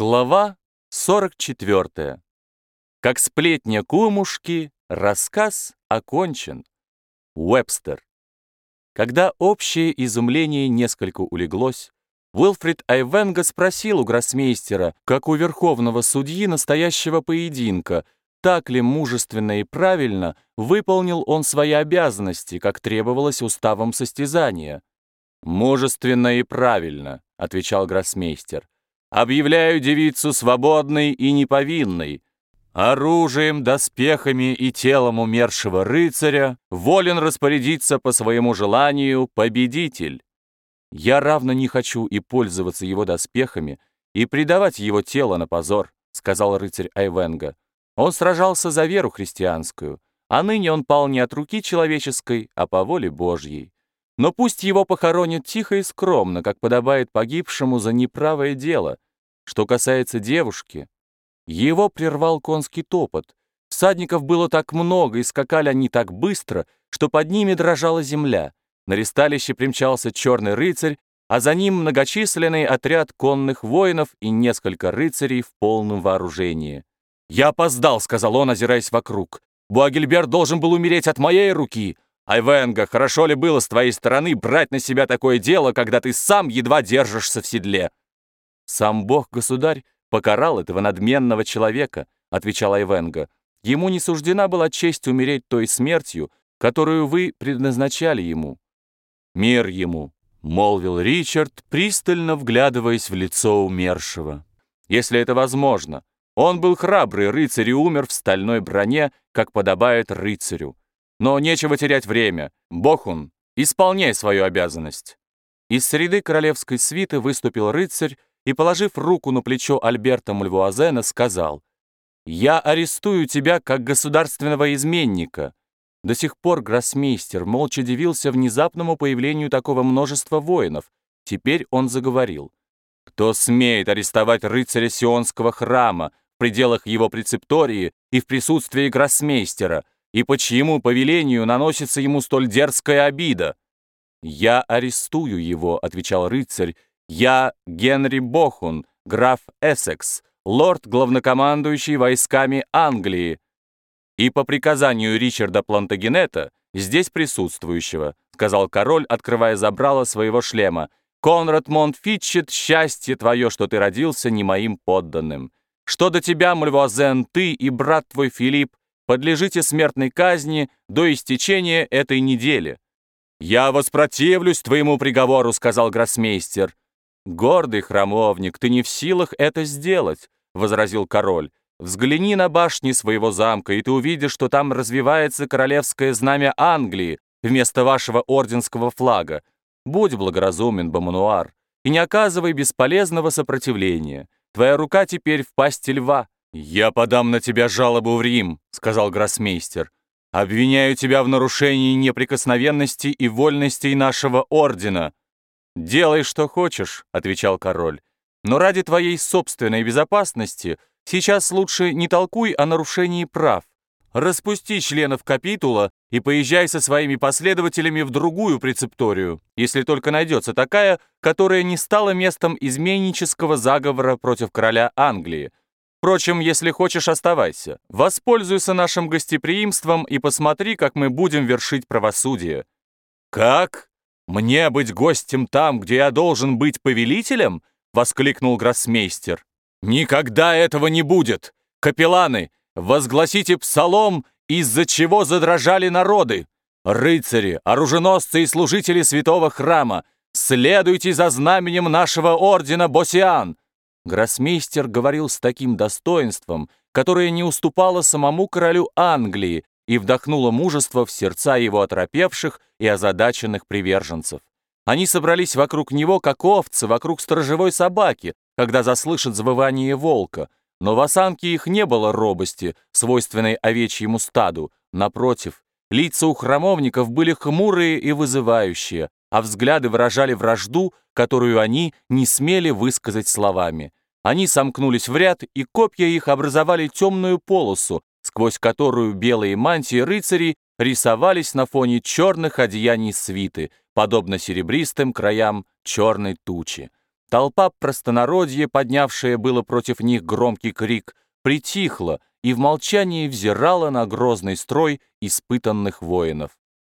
Глава 44. Как сплетня кумушки, рассказ окончен. Уэбстер. Когда общее изумление несколько улеглось, Уилфрид Айвенга спросил у гроссмейстера, как у верховного судьи настоящего поединка, так ли мужественно и правильно выполнил он свои обязанности, как требовалось уставом состязания. «Мужественно и правильно», — отвечал гроссмейстер. Объявляю девицу свободной и неповинной. Оружием, доспехами и телом умершего рыцаря волен распорядиться по своему желанию победитель. Я равно не хочу и пользоваться его доспехами, и предавать его тело на позор, сказал рыцарь Айвенга. Он сражался за веру христианскую, а ныне он пал не от руки человеческой, а по воле Божьей. Но пусть его похоронят тихо и скромно, как подобает погибшему за неправое дело. Что касается девушки, его прервал конский топот. Всадников было так много, и скакали они так быстро, что под ними дрожала земля. На ресталище примчался черный рыцарь, а за ним многочисленный отряд конных воинов и несколько рыцарей в полном вооружении. «Я опоздал», — сказал он, озираясь вокруг. «Буагельбер должен был умереть от моей руки. Айвенга, хорошо ли было с твоей стороны брать на себя такое дело, когда ты сам едва держишься в седле?» «Сам Бог-государь покарал этого надменного человека», — отвечал Айвенга. «Ему не суждена была честь умереть той смертью, которую вы предназначали ему». «Мир ему», — молвил Ричард, пристально вглядываясь в лицо умершего. «Если это возможно. Он был храбрый рыцарь и умер в стальной броне, как подобает рыцарю. Но нечего терять время. Бохун, исполняй свою обязанность». Из среды королевской свиты выступил рыцарь и, положив руку на плечо Альберта Мульвуазена, сказал, «Я арестую тебя как государственного изменника». До сих пор гроссмейстер молча дивился внезапному появлению такого множества воинов. Теперь он заговорил. «Кто смеет арестовать рыцаря Сионского храма в пределах его прецептории и в присутствии гроссмейстера, и по чьему повелению наносится ему столь дерзкая обида?» «Я арестую его», — отвечал рыцарь, «Я Генри Бохун, граф Эссекс, лорд-главнокомандующий войсками Англии, и по приказанию Ричарда Плантагенета, здесь присутствующего», — сказал король, открывая забрало своего шлема, «Конрад Монтфитчет, счастье твое, что ты родился не моим подданным. Что до тебя, Мальвуазен, ты и брат твой Филипп подлежите смертной казни до истечения этой недели». «Я воспротивлюсь твоему приговору», — сказал гроссмейстер. «Гордый храмовник, ты не в силах это сделать», — возразил король. «Взгляни на башни своего замка, и ты увидишь, что там развивается королевское знамя Англии вместо вашего орденского флага. Будь благоразумен, Бомануар, и не оказывай бесполезного сопротивления. Твоя рука теперь в пасти льва». «Я подам на тебя жалобу в Рим», — сказал гроссмейстер. «Обвиняю тебя в нарушении неприкосновенности и вольностей нашего ордена». «Делай, что хочешь», — отвечал король. «Но ради твоей собственной безопасности сейчас лучше не толкуй о нарушении прав. Распусти членов капитула и поезжай со своими последователями в другую прецепторию, если только найдется такая, которая не стала местом изменнического заговора против короля Англии, Впрочем, если хочешь, оставайся. Воспользуйся нашим гостеприимством и посмотри, как мы будем вершить правосудие». «Как? Мне быть гостем там, где я должен быть повелителем?» — воскликнул гроссмейстер. «Никогда этого не будет! Капелланы, возгласите псалом, из-за чего задрожали народы! Рыцари, оруженосцы и служители святого храма, следуйте за знаменем нашего ордена Босиан!» Гроссмейстер говорил с таким достоинством, которое не уступало самому королю Англии и вдохнуло мужество в сердца его оторопевших и озадаченных приверженцев. Они собрались вокруг него, как овцы вокруг сторожевой собаки, когда заслышат завывание волка, но в осанке их не было робости, свойственной овечьему стаду. Напротив, лица у храмовников были хмурые и вызывающие, а взгляды выражали вражду, которую они не смели высказать словами. Они сомкнулись в ряд, и копья их образовали темную полосу, сквозь которую белые мантии рыцарей рисовались на фоне черных одеяний свиты, подобно серебристым краям черной тучи. Толпа простонародья, поднявшая было против них громкий крик, притихла и в молчании взирала на грозный строй испытанных воинов.